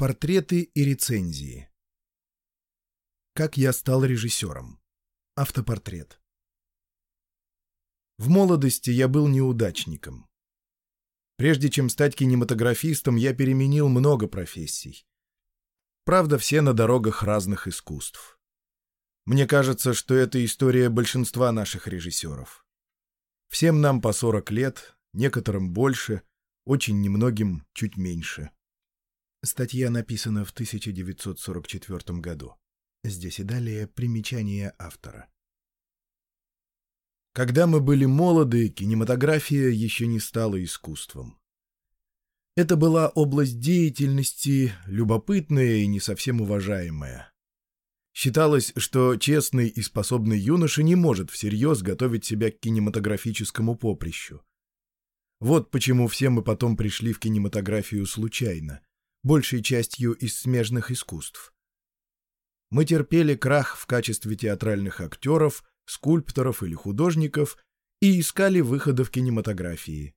Портреты и рецензии. Как я стал режиссером. Автопортрет. В молодости я был неудачником. Прежде чем стать кинематографистом, я переменил много профессий. Правда, все на дорогах разных искусств. Мне кажется, что это история большинства наших режиссеров. Всем нам по 40 лет, некоторым больше, очень немногим чуть меньше. Статья написана в 1944 году. Здесь и далее примечание автора. Когда мы были молоды, кинематография еще не стала искусством. Это была область деятельности, любопытная и не совсем уважаемая. Считалось, что честный и способный юноша не может всерьез готовить себя к кинематографическому поприщу. Вот почему все мы потом пришли в кинематографию случайно — большей частью из смежных искусств. Мы терпели крах в качестве театральных актеров, скульпторов или художников и искали выхода в кинематографии.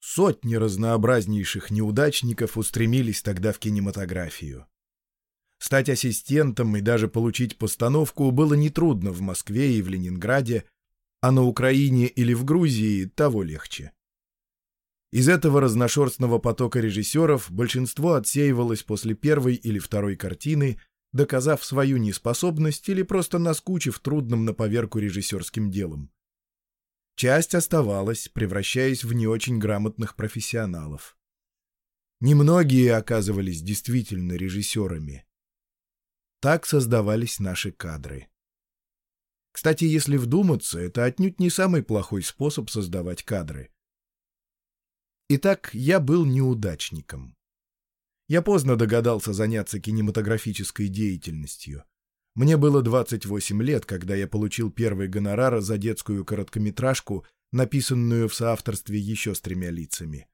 Сотни разнообразнейших неудачников устремились тогда в кинематографию. Стать ассистентом и даже получить постановку было нетрудно в Москве и в Ленинграде, а на Украине или в Грузии того легче. Из этого разношерстного потока режиссеров большинство отсеивалось после первой или второй картины, доказав свою неспособность или просто наскучив трудным на поверку режиссерским делом. Часть оставалась, превращаясь в не очень грамотных профессионалов. Немногие оказывались действительно режиссерами. Так создавались наши кадры. Кстати, если вдуматься, это отнюдь не самый плохой способ создавать кадры. Итак, я был неудачником. Я поздно догадался заняться кинематографической деятельностью. Мне было 28 лет, когда я получил первый гонорар за детскую короткометражку, написанную в соавторстве еще с тремя лицами.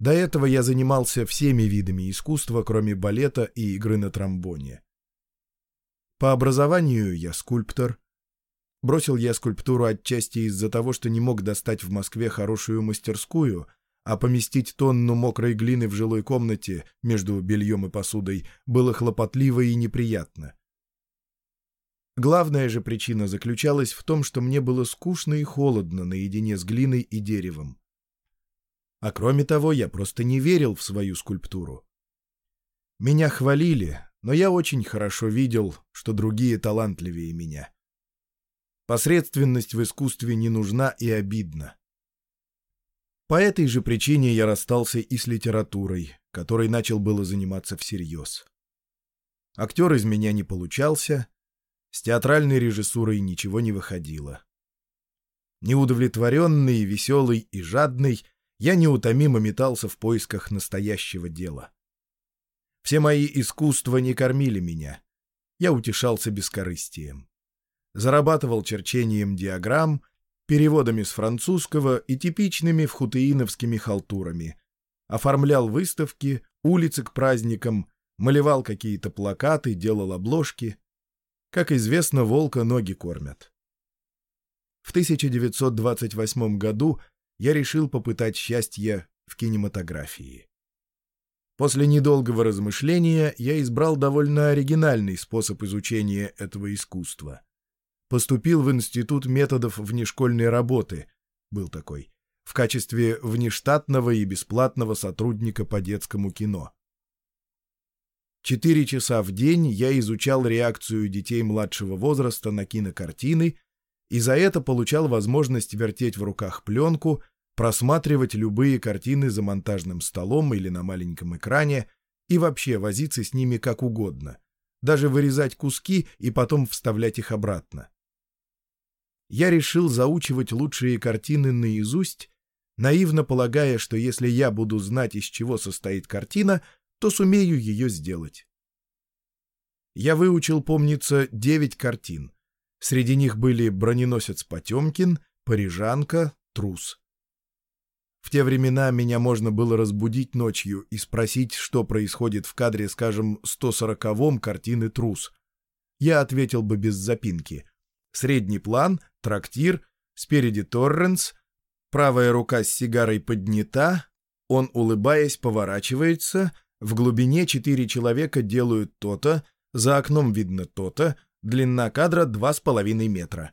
До этого я занимался всеми видами искусства, кроме балета и игры на тромбоне. По образованию я скульптор. Бросил я скульптуру отчасти из-за того, что не мог достать в Москве хорошую мастерскую — а поместить тонну мокрой глины в жилой комнате между бельем и посудой было хлопотливо и неприятно. Главная же причина заключалась в том, что мне было скучно и холодно наедине с глиной и деревом. А кроме того, я просто не верил в свою скульптуру. Меня хвалили, но я очень хорошо видел, что другие талантливее меня. Посредственность в искусстве не нужна и обидна. По этой же причине я расстался и с литературой, которой начал было заниматься всерьез. Актер из меня не получался, с театральной режиссурой ничего не выходило. Неудовлетворенный, веселый и жадный, я неутомимо метался в поисках настоящего дела. Все мои искусства не кормили меня. Я утешался бескорыстием. Зарабатывал черчением диаграмм переводами с французского и типичными вхутеиновскими халтурами. Оформлял выставки, улицы к праздникам, малевал какие-то плакаты, делал обложки. Как известно, волка ноги кормят. В 1928 году я решил попытать счастье в кинематографии. После недолгого размышления я избрал довольно оригинальный способ изучения этого искусства — поступил в Институт методов внешкольной работы, был такой, в качестве внештатного и бесплатного сотрудника по детскому кино. Четыре часа в день я изучал реакцию детей младшего возраста на кинокартины и за это получал возможность вертеть в руках пленку, просматривать любые картины за монтажным столом или на маленьком экране и вообще возиться с ними как угодно, даже вырезать куски и потом вставлять их обратно я решил заучивать лучшие картины наизусть, наивно полагая, что если я буду знать, из чего состоит картина, то сумею ее сделать. Я выучил, помнится, девять картин. Среди них были «Броненосец Потемкин», «Парижанка», «Трус». В те времена меня можно было разбудить ночью и спросить, что происходит в кадре, скажем, 140-м картины «Трус». Я ответил бы без запинки. Средний план, трактир, спереди Торренс, правая рука с сигарой поднята, он, улыбаясь, поворачивается, В глубине четыре человека делают то-то, за окном видно то-то, длина кадра два с половиной метра.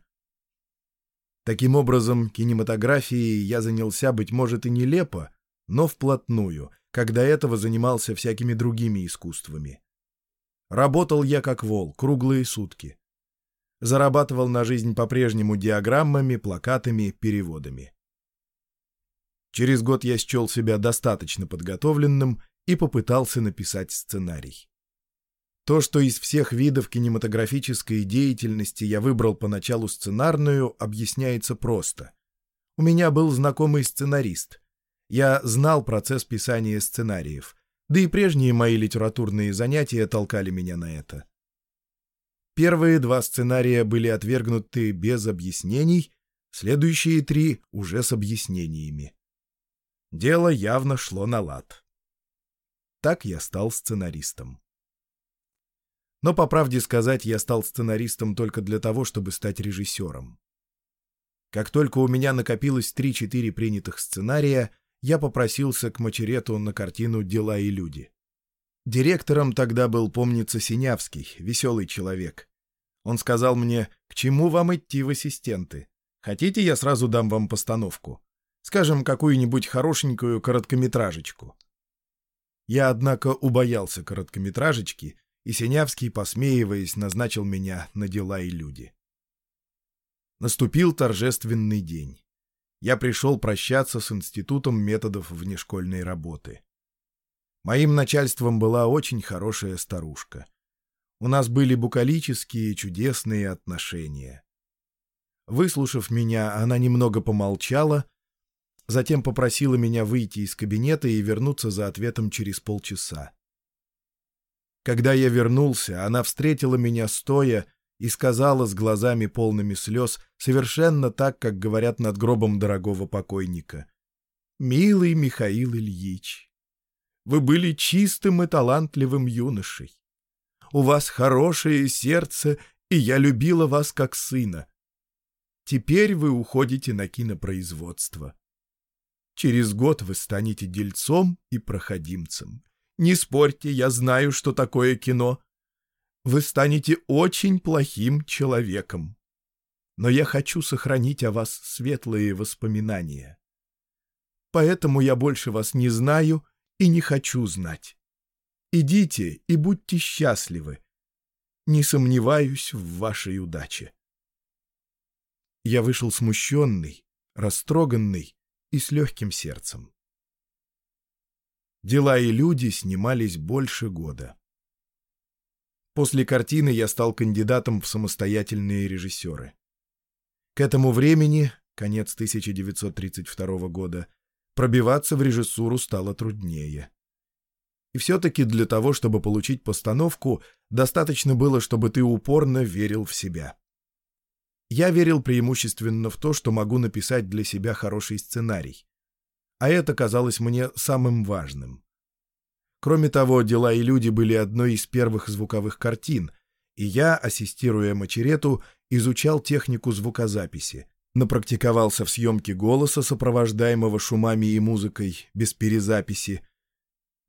Таким образом, кинематографией я занялся, быть может, и нелепо, но вплотную, когда этого занимался всякими другими искусствами. Работал я как вол, круглые сутки. Зарабатывал на жизнь по-прежнему диаграммами, плакатами, переводами. Через год я счел себя достаточно подготовленным и попытался написать сценарий. То, что из всех видов кинематографической деятельности я выбрал поначалу сценарную, объясняется просто. У меня был знакомый сценарист. Я знал процесс писания сценариев, да и прежние мои литературные занятия толкали меня на это. Первые два сценария были отвергнуты без объяснений, следующие три — уже с объяснениями. Дело явно шло на лад. Так я стал сценаристом. Но, по правде сказать, я стал сценаристом только для того, чтобы стать режиссером. Как только у меня накопилось 3-4 принятых сценария, я попросился к Мачерету на картину «Дела и люди». Директором тогда был, помнится, Синявский, веселый человек. Он сказал мне, к чему вам идти в ассистенты? Хотите, я сразу дам вам постановку? Скажем, какую-нибудь хорошенькую короткометражечку. Я, однако, убоялся короткометражечки, и Синявский, посмеиваясь, назначил меня на дела и люди. Наступил торжественный день. Я пришел прощаться с Институтом методов внешкольной работы. Моим начальством была очень хорошая старушка. У нас были букалические чудесные отношения. Выслушав меня, она немного помолчала, затем попросила меня выйти из кабинета и вернуться за ответом через полчаса. Когда я вернулся, она встретила меня стоя и сказала с глазами полными слез, совершенно так, как говорят над гробом дорогого покойника. «Милый Михаил Ильич, вы были чистым и талантливым юношей. У вас хорошее сердце, и я любила вас как сына. Теперь вы уходите на кинопроизводство. Через год вы станете дельцом и проходимцем. Не спорьте, я знаю, что такое кино. Вы станете очень плохим человеком. Но я хочу сохранить о вас светлые воспоминания. Поэтому я больше вас не знаю и не хочу знать. Идите и будьте счастливы. Не сомневаюсь в вашей удаче. Я вышел смущенный, растроганный и с легким сердцем. Дела и люди снимались больше года. После картины я стал кандидатом в самостоятельные режиссеры. К этому времени, конец 1932 года, пробиваться в режиссуру стало труднее. И все-таки для того, чтобы получить постановку, достаточно было, чтобы ты упорно верил в себя. Я верил преимущественно в то, что могу написать для себя хороший сценарий а это казалось мне самым важным. Кроме того, «Дела и люди» были одной из первых звуковых картин, и я, ассистируя Мачерету, изучал технику звукозаписи, напрактиковался в съемке голоса, сопровождаемого шумами и музыкой, без перезаписи,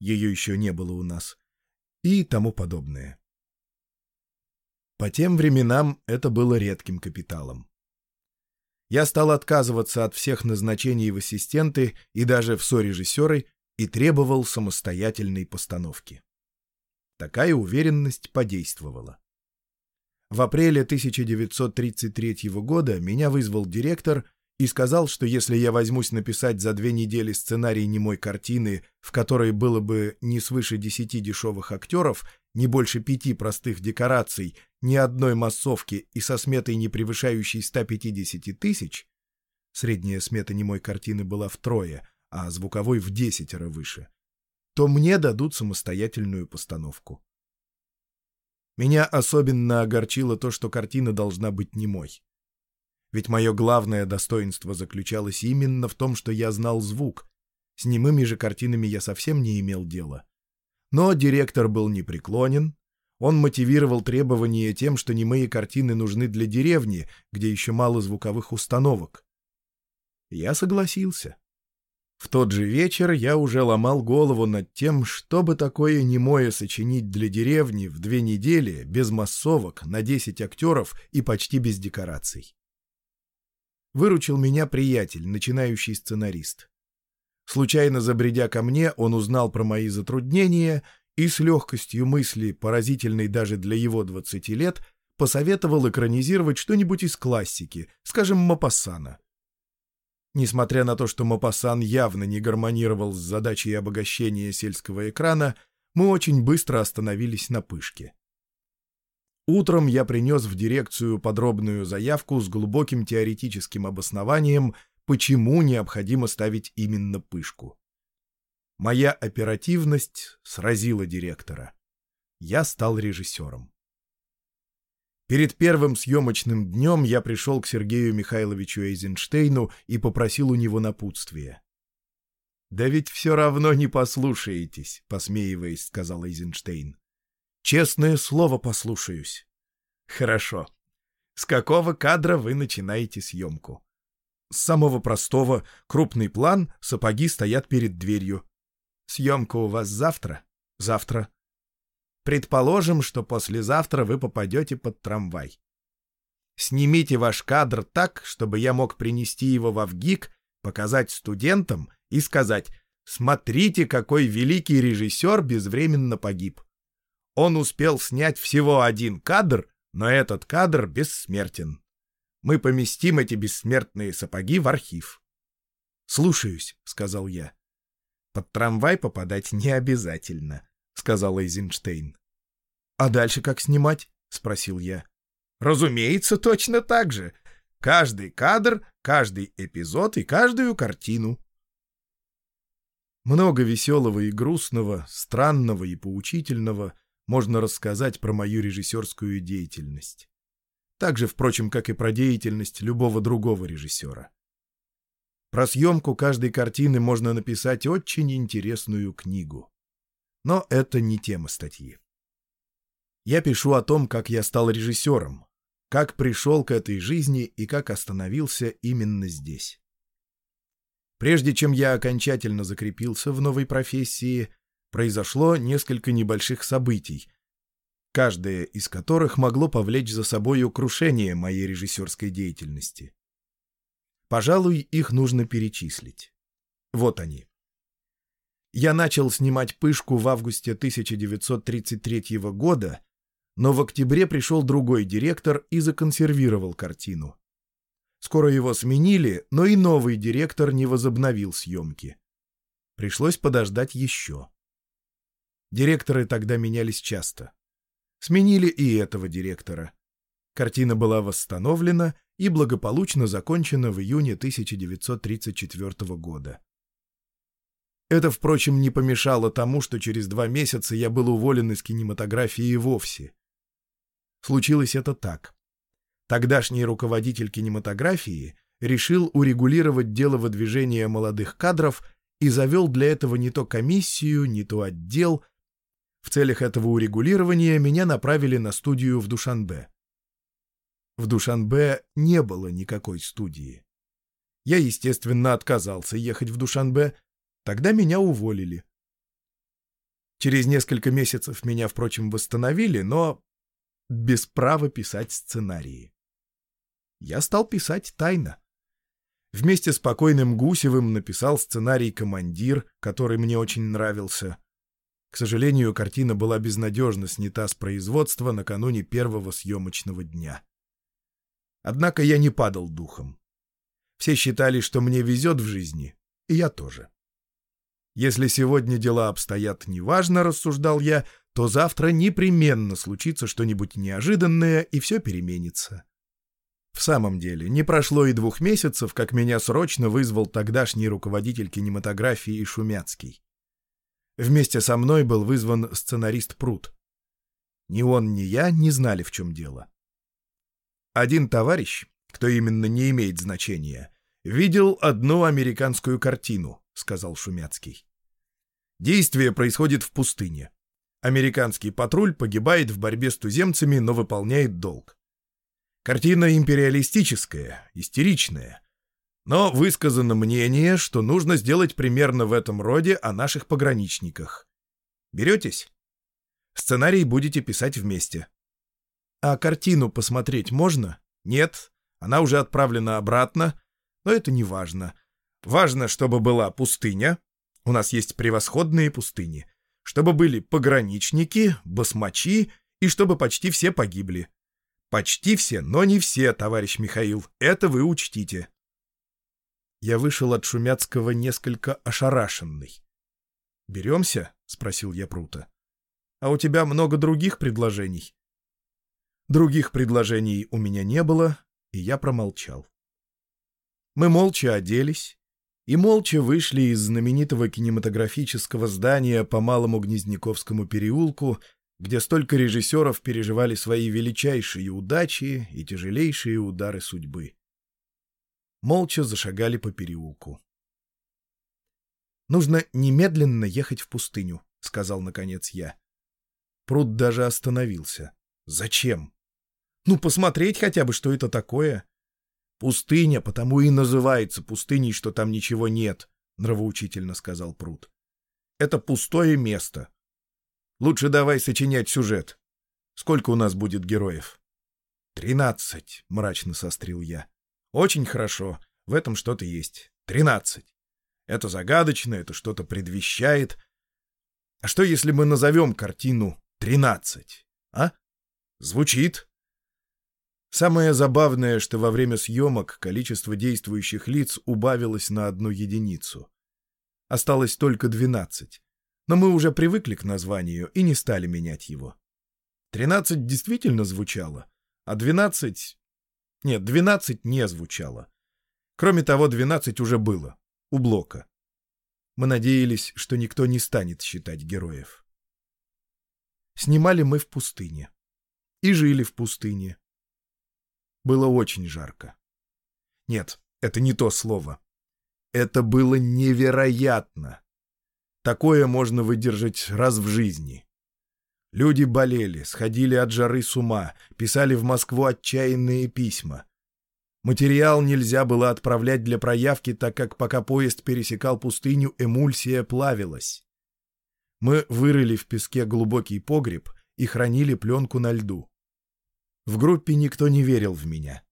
ее еще не было у нас, и тому подобное. По тем временам это было редким капиталом. Я стал отказываться от всех назначений в ассистенты и даже в сорежиссеры и требовал самостоятельной постановки. Такая уверенность подействовала. В апреле 1933 года меня вызвал директор и сказал, что если я возьмусь написать за две недели сценарий немой картины, в которой было бы не свыше десяти дешевых актеров, не больше пяти простых декораций, ни одной массовки и со сметой, не превышающей 150 тысяч, средняя смета немой картины была втрое, а звуковой в десятеро выше, то мне дадут самостоятельную постановку. Меня особенно огорчило то, что картина должна быть немой. Ведь мое главное достоинство заключалось именно в том, что я знал звук. С немыми же картинами я совсем не имел дела. Но директор был непреклонен. Он мотивировал требования тем, что немые картины нужны для деревни, где еще мало звуковых установок. Я согласился. В тот же вечер я уже ломал голову над тем, чтобы такое немое сочинить для деревни в две недели, без массовок, на 10 актеров и почти без декораций. Выручил меня приятель, начинающий сценарист. Случайно забредя ко мне, он узнал про мои затруднения и с легкостью мысли, поразительной даже для его 20 лет, посоветовал экранизировать что-нибудь из классики, скажем, Мапассана. Несмотря на то, что Мапассан явно не гармонировал с задачей обогащения сельского экрана, мы очень быстро остановились на пышке. Утром я принес в дирекцию подробную заявку с глубоким теоретическим обоснованием, почему необходимо ставить именно пышку. Моя оперативность сразила директора. Я стал режиссером. Перед первым съемочным днем я пришел к Сергею Михайловичу Эйзенштейну и попросил у него напутствия. «Да ведь все равно не послушаетесь», — посмеиваясь, сказал Эйзенштейн. «Честное слово послушаюсь». «Хорошо. С какого кадра вы начинаете съемку?» «С самого простого. Крупный план, сапоги стоят перед дверью». «Съемка у вас завтра?» «Завтра». Предположим, что послезавтра вы попадете под трамвай. Снимите ваш кадр так, чтобы я мог принести его в Авгик, показать студентам и сказать «Смотрите, какой великий режиссер безвременно погиб». Он успел снять всего один кадр, но этот кадр бессмертен. Мы поместим эти бессмертные сапоги в архив. «Слушаюсь», — сказал я. «Под трамвай попадать не обязательно», — сказал Эйзенштейн. «А дальше как снимать?» — спросил я. «Разумеется, точно так же. Каждый кадр, каждый эпизод и каждую картину». Много веселого и грустного, странного и поучительного можно рассказать про мою режиссерскую деятельность. Так же, впрочем, как и про деятельность любого другого режиссера. Про съемку каждой картины можно написать очень интересную книгу. Но это не тема статьи. Я пишу о том, как я стал режиссером, как пришел к этой жизни и как остановился именно здесь. Прежде чем я окончательно закрепился в новой профессии, произошло несколько небольших событий, каждое из которых могло повлечь за собой крушение моей режиссерской деятельности. Пожалуй, их нужно перечислить. Вот они. Я начал снимать «Пышку» в августе 1933 года, но в октябре пришел другой директор и законсервировал картину. Скоро его сменили, но и новый директор не возобновил съемки. Пришлось подождать еще. Директоры тогда менялись часто. Сменили и этого директора. Картина была восстановлена и благополучно закончена в июне 1934 года. Это, впрочем, не помешало тому, что через два месяца я был уволен из кинематографии вовсе. Случилось это так. Тогдашний руководитель кинематографии решил урегулировать дело выдвижения молодых кадров и завел для этого не то комиссию, не то отдел. В целях этого урегулирования меня направили на студию в Душанбе. В Душанбе не было никакой студии. Я, естественно, отказался ехать в Душанбе, Тогда меня уволили. Через несколько месяцев меня, впрочем, восстановили, но без права писать сценарии. Я стал писать тайно. Вместе с покойным Гусевым написал сценарий «Командир», который мне очень нравился. К сожалению, картина была безнадежно снята с производства накануне первого съемочного дня. Однако я не падал духом. Все считали, что мне везет в жизни, и я тоже. Если сегодня дела обстоят неважно, рассуждал я, то завтра непременно случится что-нибудь неожиданное, и все переменится. В самом деле, не прошло и двух месяцев, как меня срочно вызвал тогдашний руководитель кинематографии Шумяцкий. Вместе со мной был вызван сценарист Прут. Ни он, ни я не знали, в чем дело. Один товарищ, кто именно не имеет значения, видел одну американскую картину, — сказал Шумяцкий. Действие происходит в пустыне. Американский патруль погибает в борьбе с туземцами, но выполняет долг. Картина империалистическая, истеричная. Но высказано мнение, что нужно сделать примерно в этом роде о наших пограничниках. Беретесь? Сценарий будете писать вместе. А картину посмотреть можно? Нет, она уже отправлена обратно, но это не важно. Важно, чтобы была пустыня. У нас есть превосходные пустыни. Чтобы были пограничники, басмачи и чтобы почти все погибли. Почти все, но не все, товарищ Михаил. Это вы учтите. Я вышел от Шумяцкого несколько ошарашенный. «Беремся?» — спросил я Прута. «А у тебя много других предложений?» Других предложений у меня не было, и я промолчал. Мы молча оделись и молча вышли из знаменитого кинематографического здания по Малому Гнездниковскому переулку, где столько режиссеров переживали свои величайшие удачи и тяжелейшие удары судьбы. Молча зашагали по переулку. «Нужно немедленно ехать в пустыню», — сказал наконец я. Пруд даже остановился. «Зачем?» «Ну, посмотреть хотя бы, что это такое». «Пустыня, потому и называется пустыней, что там ничего нет», — нравоучительно сказал Пруд. «Это пустое место. Лучше давай сочинять сюжет. Сколько у нас будет героев?» «Тринадцать», — мрачно сострил я. «Очень хорошо. В этом что-то есть. Тринадцать. Это загадочно, это что-то предвещает. А что, если мы назовем картину «Тринадцать»? А? Звучит?» Самое забавное, что во время съемок количество действующих лиц убавилось на одну единицу. Осталось только 12. Но мы уже привыкли к названию и не стали менять его. 13 действительно звучало, а 12... Нет, 12 не звучало. Кроме того, 12 уже было. У Блока. Мы надеялись, что никто не станет считать героев. Снимали мы в пустыне. И жили в пустыне. Было очень жарко. Нет, это не то слово. Это было невероятно. Такое можно выдержать раз в жизни. Люди болели, сходили от жары с ума, писали в Москву отчаянные письма. Материал нельзя было отправлять для проявки, так как пока поезд пересекал пустыню, эмульсия плавилась. Мы вырыли в песке глубокий погреб и хранили пленку на льду. В группе никто не верил в меня.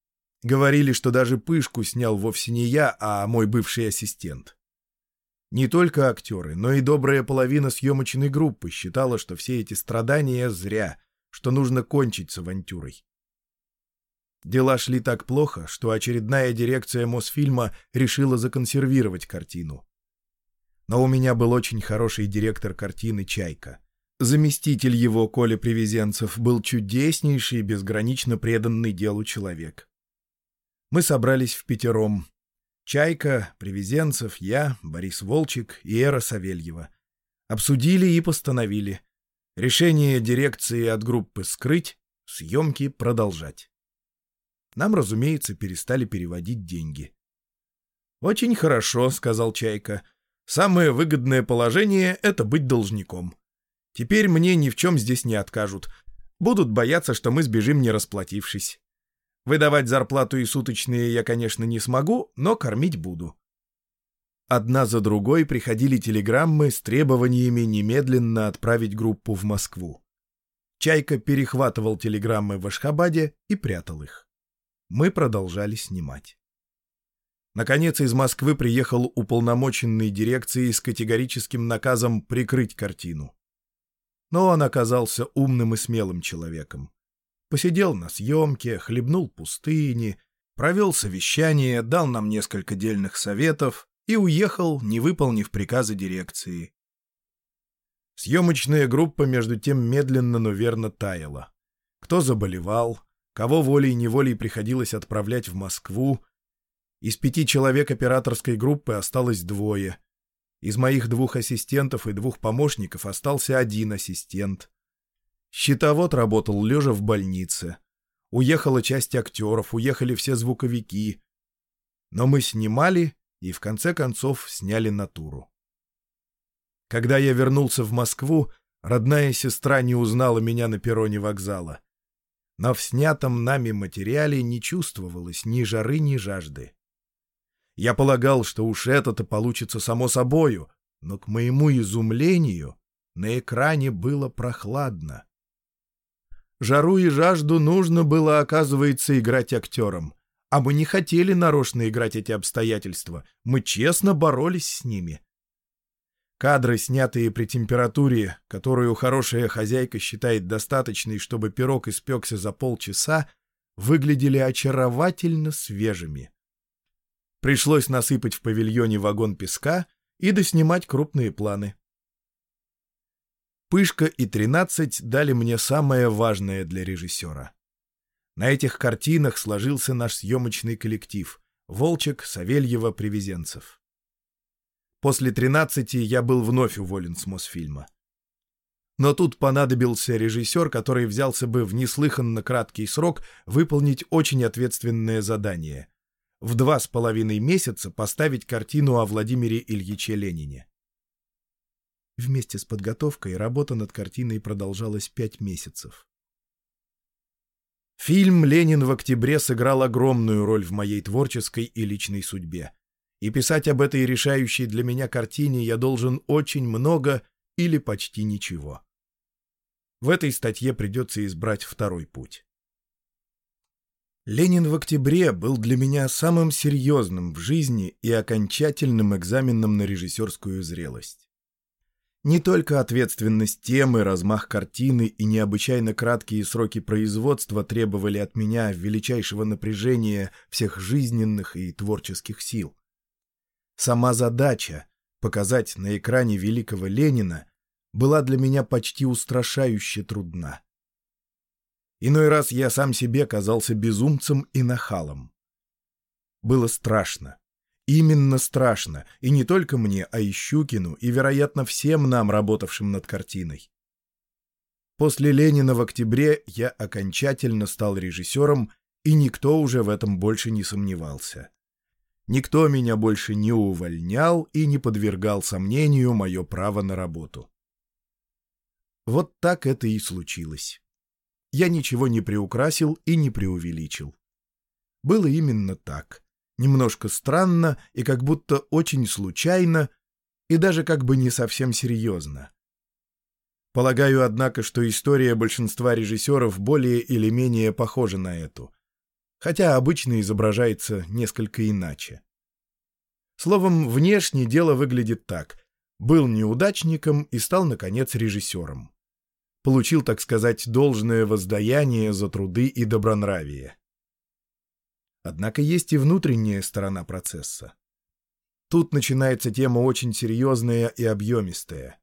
Говорили, что даже пышку снял вовсе не я, а мой бывший ассистент. Не только актеры, но и добрая половина съемочной группы считала, что все эти страдания зря, что нужно кончить с авантюрой. Дела шли так плохо, что очередная дирекция Мосфильма решила законсервировать картину. Но у меня был очень хороший директор картины «Чайка». Заместитель его, Коля Привезенцев, был чудеснейший, безгранично преданный делу человек. Мы собрались в пятером. Чайка, Привезенцев, я, Борис Волчек и Эра Савельева. Обсудили и постановили. Решение дирекции от группы скрыть, съемки продолжать. Нам, разумеется, перестали переводить деньги. «Очень хорошо», — сказал Чайка. «Самое выгодное положение — это быть должником. Теперь мне ни в чем здесь не откажут. Будут бояться, что мы сбежим, не расплатившись. Выдавать зарплату и суточные я, конечно, не смогу, но кормить буду. Одна за другой приходили телеграммы с требованиями немедленно отправить группу в Москву. Чайка перехватывал телеграммы в Ашхабаде и прятал их. Мы продолжали снимать. Наконец из Москвы приехал уполномоченный дирекцией с категорическим наказом прикрыть картину. Но он оказался умным и смелым человеком. Посидел на съемке, хлебнул пустыни, провел совещание, дал нам несколько дельных советов и уехал, не выполнив приказа дирекции. Съемочная группа между тем медленно, но верно таяла. Кто заболевал, кого волей-неволей приходилось отправлять в Москву. Из пяти человек операторской группы осталось двое — из моих двух ассистентов и двух помощников остался один ассистент. Щитовод работал лежа в больнице. Уехала часть актеров, уехали все звуковики. Но мы снимали и в конце концов сняли натуру. Когда я вернулся в Москву, родная сестра не узнала меня на перроне вокзала. В снятом нами материале не чувствовалось ни жары, ни жажды. Я полагал, что уж это-то получится само собою, но, к моему изумлению, на экране было прохладно. Жару и жажду нужно было, оказывается, играть актерам. А мы не хотели нарочно играть эти обстоятельства. Мы честно боролись с ними. Кадры, снятые при температуре, которую хорошая хозяйка считает достаточной, чтобы пирог испекся за полчаса, выглядели очаровательно свежими. Пришлось насыпать в павильоне вагон песка и доснимать крупные планы. «Пышка» и «Тринадцать» дали мне самое важное для режиссера. На этих картинах сложился наш съемочный коллектив — Волчек, Савельева, Привезенцев. После «Тринадцати» я был вновь уволен с Мосфильма. Но тут понадобился режиссер, который взялся бы в неслыханно краткий срок выполнить очень ответственное задание — в два с половиной месяца поставить картину о Владимире Ильиче Ленине. Вместе с подготовкой работа над картиной продолжалась пять месяцев. Фильм «Ленин в октябре» сыграл огромную роль в моей творческой и личной судьбе. И писать об этой решающей для меня картине я должен очень много или почти ничего. В этой статье придется избрать второй путь. «Ленин в октябре» был для меня самым серьезным в жизни и окончательным экзаменом на режиссерскую зрелость. Не только ответственность темы, размах картины и необычайно краткие сроки производства требовали от меня величайшего напряжения всех жизненных и творческих сил. Сама задача — показать на экране великого Ленина — была для меня почти устрашающе трудна. Иной раз я сам себе казался безумцем и нахалом. Было страшно. Именно страшно, и не только мне, а и Щукину, и, вероятно, всем нам, работавшим над картиной. После Ленина в октябре я окончательно стал режиссером, и никто уже в этом больше не сомневался. Никто меня больше не увольнял и не подвергал сомнению мое право на работу. Вот так это и случилось. Я ничего не приукрасил и не преувеличил. Было именно так немножко странно и как будто очень случайно, и даже как бы не совсем серьезно. Полагаю, однако, что история большинства режиссеров более или менее похожа на эту, хотя обычно изображается несколько иначе. Словом, внешне дело выглядит так. Был неудачником и стал, наконец, режиссером. Получил, так сказать, должное воздаяние за труды и добронравие. Однако есть и внутренняя сторона процесса. Тут начинается тема очень серьезная и объемистая.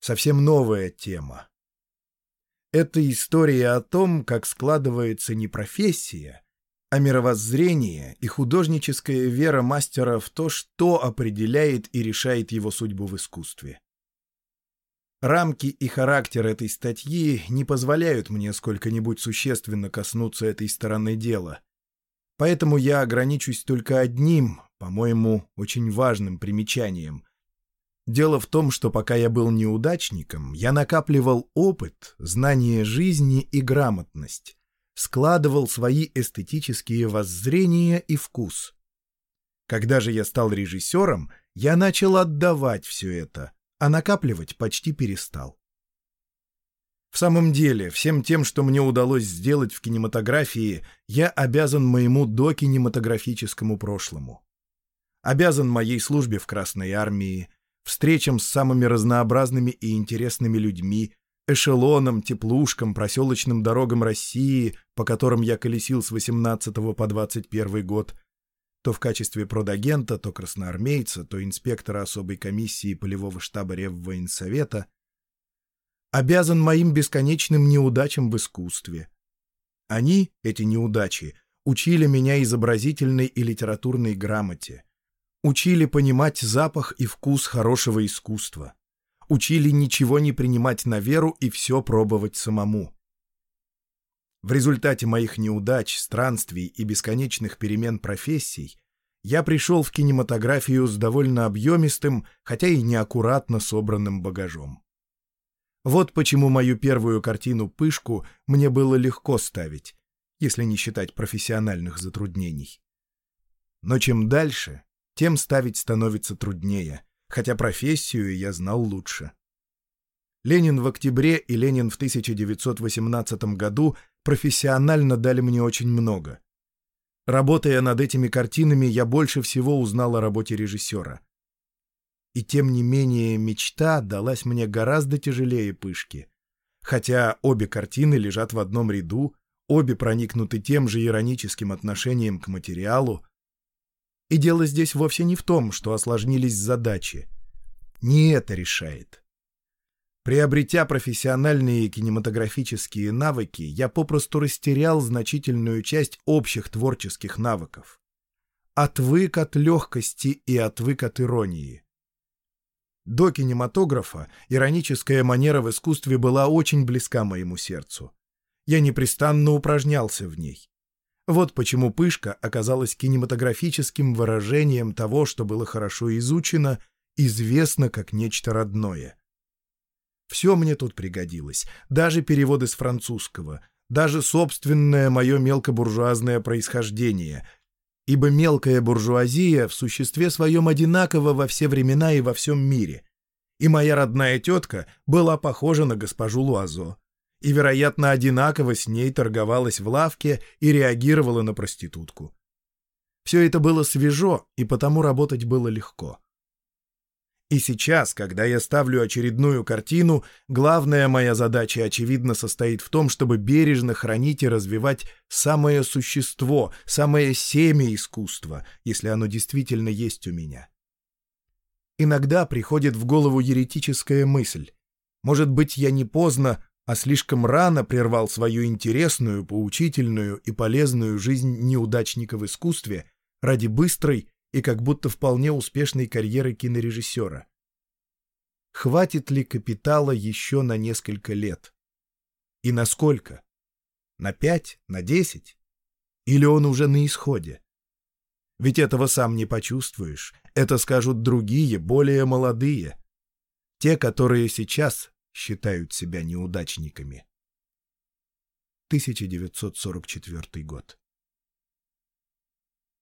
Совсем новая тема. Это история о том, как складывается не профессия, а мировоззрение и художническая вера мастера в то, что определяет и решает его судьбу в искусстве. Рамки и характер этой статьи не позволяют мне сколько-нибудь существенно коснуться этой стороны дела — Поэтому я ограничусь только одним, по-моему, очень важным примечанием. Дело в том, что пока я был неудачником, я накапливал опыт, знание жизни и грамотность, складывал свои эстетические воззрения и вкус. Когда же я стал режиссером, я начал отдавать все это, а накапливать почти перестал. В самом деле, всем тем, что мне удалось сделать в кинематографии, я обязан моему докинематографическому прошлому. Обязан моей службе в Красной Армии, встречам с самыми разнообразными и интересными людьми, эшелонам, теплушкам, проселочным дорогам России, по которым я колесил с 18 по 21 год, то в качестве продагента, то красноармейца, то инспектора особой комиссии полевого штаба Реввоенсовета — обязан моим бесконечным неудачам в искусстве. Они, эти неудачи, учили меня изобразительной и литературной грамоте, учили понимать запах и вкус хорошего искусства, учили ничего не принимать на веру и все пробовать самому. В результате моих неудач, странствий и бесконечных перемен профессий я пришел в кинематографию с довольно объемистым, хотя и неаккуратно собранным багажом. Вот почему мою первую картину «Пышку» мне было легко ставить, если не считать профессиональных затруднений. Но чем дальше, тем ставить становится труднее, хотя профессию я знал лучше. Ленин в октябре и Ленин в 1918 году профессионально дали мне очень много. Работая над этими картинами, я больше всего узнал о работе режиссера. И тем не менее мечта далась мне гораздо тяжелее пышки. Хотя обе картины лежат в одном ряду, обе проникнуты тем же ироническим отношением к материалу. И дело здесь вовсе не в том, что осложнились задачи. Не это решает. Приобретя профессиональные кинематографические навыки, я попросту растерял значительную часть общих творческих навыков. Отвык от легкости и отвык от иронии. До кинематографа ироническая манера в искусстве была очень близка моему сердцу. Я непрестанно упражнялся в ней. Вот почему «Пышка» оказалась кинематографическим выражением того, что было хорошо изучено, известно как нечто родное. Все мне тут пригодилось, даже переводы с французского, даже собственное мое мелкобуржуазное происхождение, ибо мелкая буржуазия в существе своем одинакова во все времена и во всем мире. И моя родная тетка была похожа на госпожу Луазо, и, вероятно, одинаково с ней торговалась в лавке и реагировала на проститутку. Все это было свежо, и потому работать было легко. И сейчас, когда я ставлю очередную картину, главная моя задача, очевидно, состоит в том, чтобы бережно хранить и развивать самое существо, самое семя искусства, если оно действительно есть у меня. Иногда приходит в голову еретическая мысль. Может быть, я не поздно, а слишком рано прервал свою интересную, поучительную и полезную жизнь неудачника в искусстве ради быстрой и как будто вполне успешной карьеры кинорежиссера. Хватит ли капитала еще на несколько лет? И на сколько? На пять? На десять? Или он уже на исходе? Ведь этого сам не почувствуешь. Это скажут другие, более молодые. Те, которые сейчас считают себя неудачниками. 1944 год.